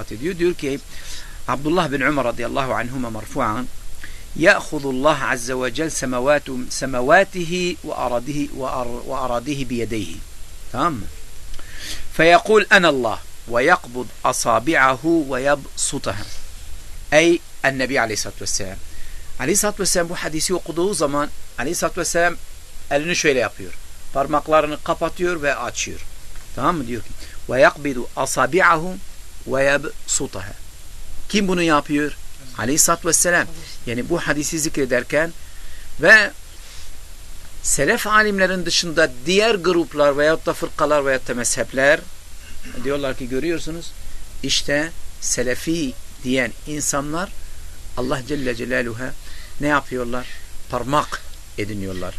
ediyor. Diyor ki Abdullah bin Umar radıyallahu anhuma marfu'an يأخذ الله عز وجل سموات سمواته وأراضيه وأراضيه بيديه. تمام؟ فيقول أنا الله ويقبض أصابعه ويبسطها أي النبي عليه الصلاة والسلام. عليه الصلاة والسلام bu hadisi okuduğu zaman عليه الصلاة والسلام قال şöyle yapıyor parmaklarını kapatıyor ve açıyor tamam mı diyor ويقبض أصابعه ve yebsutaha. Kim bunu yapıyor? Aleyhisselatü Vesselam. Yani bu hadisi zikrederken ve selef alimlerin dışında diğer gruplar veyahut da fırkalar veyahut da mezhepler diyorlar ki görüyorsunuz işte selefi diyen insanlar Allah Celle Celaluhu'ya ne yapıyorlar? Parmak ediniyorlar.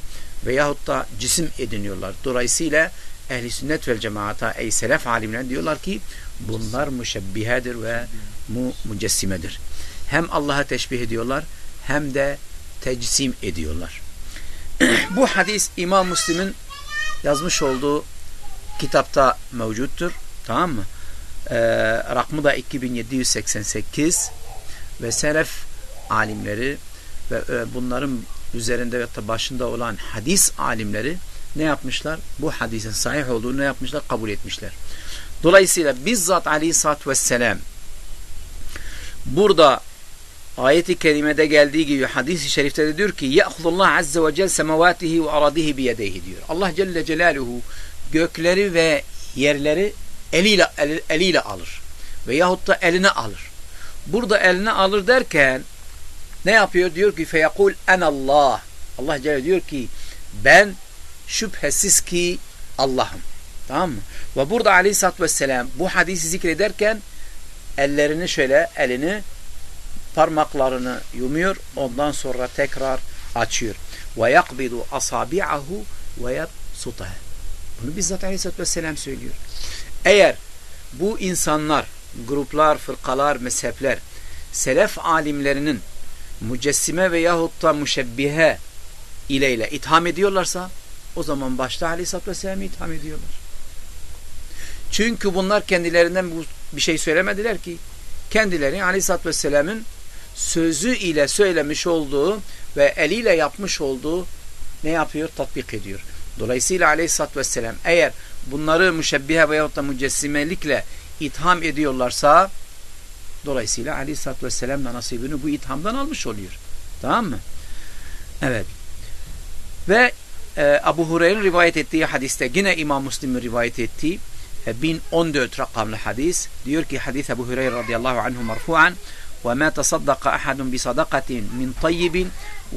Veyahut da cisim ediniyorlar. Dolayısıyla ehli sünnet vel cemaata ey selef alimler diyorlar ki bunlar müşebbihedir ve mu mücessimedir. Hem Allah'a teşbih ediyorlar hem de tecsim ediyorlar. Bu hadis İmam Müslim'in yazmış olduğu kitapta mevcuttur. Tamam mı? Ee, rakmı da 2788 ve selef alimleri ve e, bunların üzerinde ve başında olan hadis alimleri ne yapmışlar? Bu hadisin sahih olduğunu ne yapmışlar? Kabul etmişler. Dolayısıyla bizzat aleyhissalatü vesselam burada ayeti kerimede geldiği gibi hadis-i şerifte de diyor ki يَأْخُذُ azze ve cel semavatihi ve aradihi biyedeyhi diyor. Allah Celle Celaluhu gökleri ve yerleri eliyle, el, eliyle alır. Veyahut da eline alır. Burada eline alır derken ne yapıyor? Diyor ki feyakul enallah. Allah Celle diyor ki ben şüphesiz ki Allah'ım. Tamam mı? Ve burada aleyhissalatü vesselam bu hadisi zikrederken ellerini şöyle elini parmaklarını yumuyor. Ondan sonra tekrar açıyor. Ve yakbidu asabi'ahu ve yabsutaha. Bunu bizzat aleyhissalatü vesselam söylüyor. Eğer bu insanlar, gruplar, fırkalar, mezhepler, selef alimlerinin mücessime veyahut da müşebbihe ile ile itham ediyorlarsa o zaman başta aleyhissalatü vesselam'ı itham ediyorlar. Çünkü bunlar kendilerinden bir şey söylemediler ki kendileri aleyhissalatü vesselam'ın sözü ile söylemiş olduğu ve eliyle yapmış olduğu ne yapıyor? Tatbik ediyor. Dolayısıyla aleyhissalatü vesselam eğer bunları müşebbihe veyahut da mücessimelikle itham ediyorlarsa dolayısıyla aleyhissalatü vesselam da nasibini bu ithamdan almış oluyor. Tamam mı? Evet. Ve Abu Hureyre'nin rivayet ettiği hadiste yine İmam Müslim'in rivayet ettiği e, 1014 rakamlı hadis diyor ki hadis Ebu Hureyre radıyallahu anhu marfu'an وما تصدق أحد بصدقة من طيب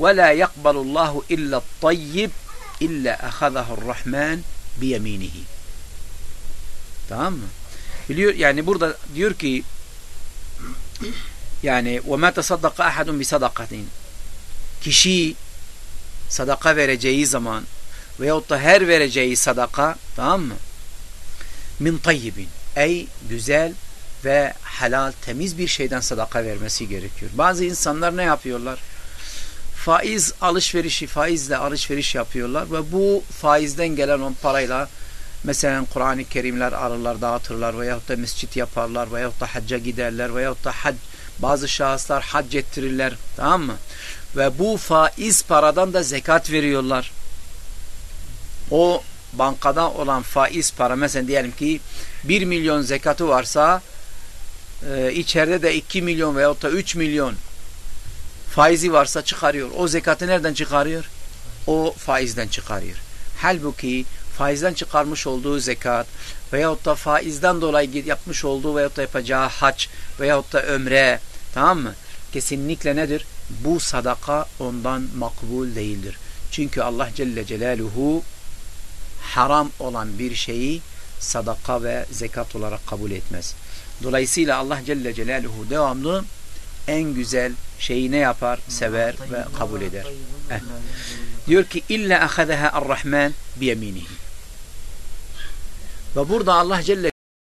ولا يقبل الله إلا الطيب إلا أخذه الرحمن بيمينه tamam mı? Biliyor yani burada diyor ki yani وَمَا تَصَدَّقَ أَحَدٌ بِصَدَقَةٍ Kişi sadaka vereceği zaman veyahut da her vereceği sadaka tamam mı? min tayyibin ey güzel ve helal temiz bir şeyden sadaka vermesi gerekiyor. Bazı insanlar ne yapıyorlar? Faiz alışverişi, faizle alışveriş yapıyorlar ve bu faizden gelen on parayla mesela Kur'an-ı Kerimler alırlar, dağıtırlar veyahut da mescit yaparlar veyahut da hacca giderler veyahut da hac, bazı şahıslar hac ettirirler. Tamam mı? Ve bu faiz paradan da zekat veriyorlar. O bankada olan faiz para mesela diyelim ki 1 milyon zekatı varsa e, içeride de 2 milyon veyahut da 3 milyon faizi varsa çıkarıyor. O zekatı nereden çıkarıyor? O faizden çıkarıyor. Halbuki faizden çıkarmış olduğu zekat veyahut da faizden dolayı yapmış olduğu veyahut da yapacağı hac veyahut da ömre tamam mı? Kesinlikle nedir? Bu sadaka ondan makbul değildir. Çünkü Allah Celle Celaluhu haram olan bir şeyi sadaka ve zekat olarak kabul etmez. Dolayısıyla Allah Celle Celaluhu devamlı en güzel şeyi ne yapar? Sever ve kabul eder. Eh. Diyor ki illa ahadeha ar-Rahman biyeminihi. Ve burada Allah Celle